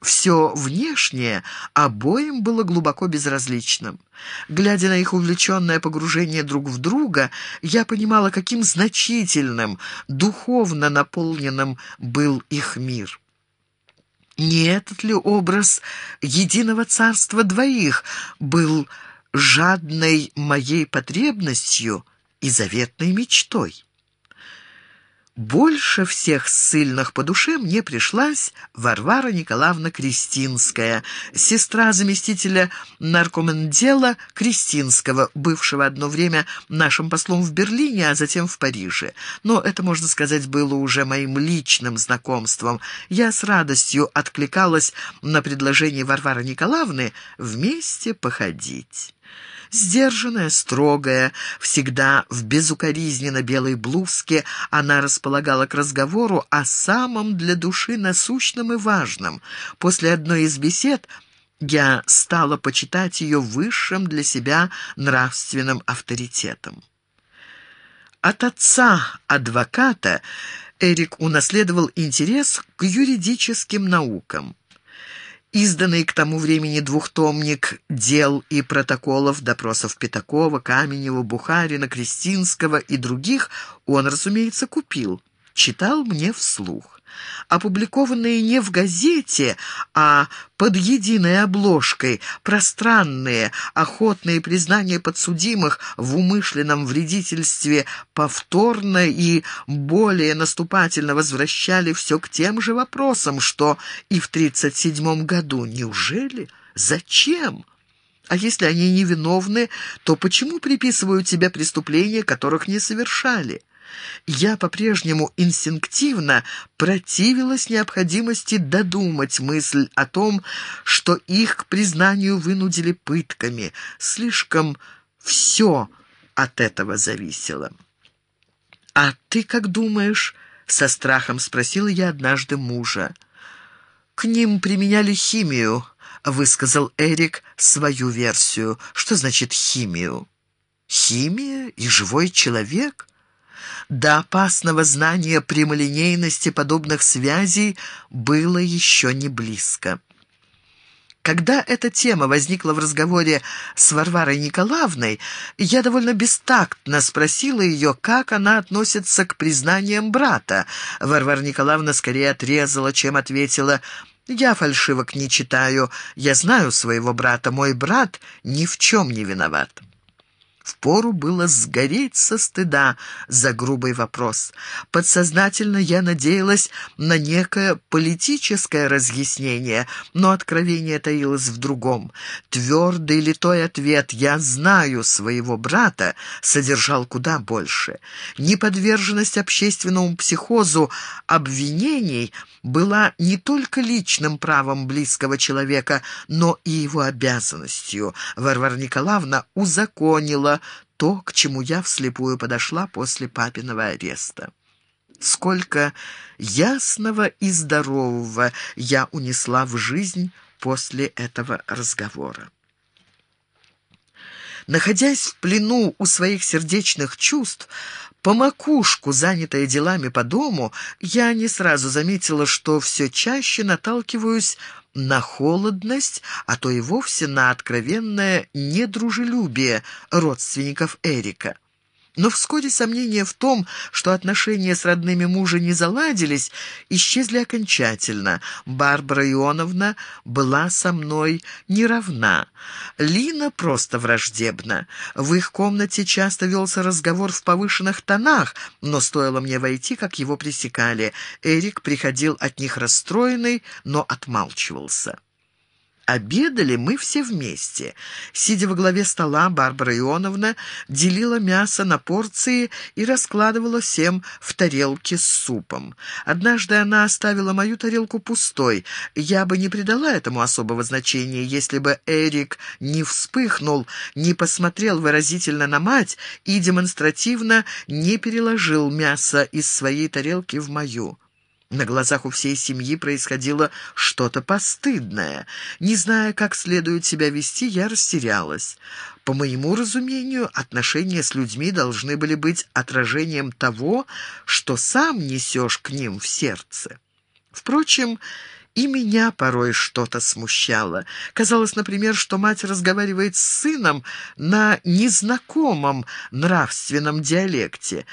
Все внешнее обоим было глубоко безразличным. Глядя на их увлеченное погружение друг в друга, я понимала, каким значительным, духовно наполненным был их мир. Не этот ли образ единого царства двоих был жадной моей потребностью и заветной мечтой? Больше всех ссыльных по душе мне пришлась Варвара Николаевна Кристинская, сестра заместителя наркомендела Кристинского, бывшего одно время нашим послом в Берлине, а затем в Париже. Но это, можно сказать, было уже моим личным знакомством. Я с радостью откликалась на предложение Варвары Николаевны вместе походить. Сдержанная, строгая, всегда в безукоризненно белой блузке, она располагала к разговору о самом для души насущном и важном. После одной из бесед я стала почитать ее высшим для себя нравственным авторитетом. От отца адвоката Эрик унаследовал интерес к юридическим наукам. Изданный к тому времени двухтомник дел и протоколов допросов Пятакова, Каменева, Бухарина, Кристинского и других он, разумеется, купил. Читал мне вслух опубликованные не в газете, а под единой обложкой, пространные, охотные признания подсудимых в умышленном вредительстве повторно и более наступательно возвращали все к тем же вопросам, что и в 1937 году. Неужели? Зачем? А если они невиновны, то почему приписывают себе преступления, которых не совершали? Я по-прежнему инстинктивно противилась необходимости додумать мысль о том, что их к признанию вынудили пытками. Слишком все от этого зависело. «А ты как думаешь?» — со страхом спросила я однажды мужа. «К ним применяли химию», — высказал Эрик свою версию. «Что значит химию?» «Химия и живой человек?» До опасного знания прямолинейности подобных связей было еще не близко. Когда эта тема возникла в разговоре с Варварой Николаевной, я довольно бестактно спросила ее, как она относится к признаниям брата. Варвара Николаевна скорее отрезала, чем ответила «Я фальшивок не читаю, я знаю своего брата, мой брат ни в чем не виноват». Впору было сгореть со стыда за грубый вопрос. Подсознательно я надеялась на некое политическое разъяснение, но откровение таилось в другом. Твердый литой ответ «я знаю своего брата» содержал куда больше. Неподверженность общественному психозу обвинений была не только личным правом близкого человека, но и его обязанностью. Варвара Николаевна узаконила то, к чему я вслепую подошла после папиного ареста. Сколько ясного и здорового я унесла в жизнь после этого разговора. Находясь в плену у своих сердечных чувств, по макушку, занятая делами по дому, я не сразу заметила, что все чаще наталкиваюсь на холодность, а то и вовсе на откровенное недружелюбие родственников Эрика. Но вскоре сомнения в том, что отношения с родными мужа не заладились, исчезли окончательно. Барбара Ионовна была со мной неравна. Лина просто враждебна. В их комнате часто велся разговор в повышенных тонах, но стоило мне войти, как его пресекали. Эрик приходил от них расстроенный, но отмалчивался. Обедали мы все вместе. Сидя во главе стола, Барбара Ионовна делила мясо на порции и раскладывала всем в тарелке с супом. Однажды она оставила мою тарелку пустой. Я бы не придала этому особого значения, если бы Эрик не вспыхнул, не посмотрел выразительно на мать и демонстративно не переложил мясо из своей тарелки в мою. На глазах у всей семьи происходило что-то постыдное. Не зная, как следует себя вести, я растерялась. По моему разумению, отношения с людьми должны были быть отражением того, что сам несешь к ним в сердце. Впрочем, И меня порой что-то смущало. Казалось, например, что мать разговаривает с сыном на незнакомом нравственном диалекте.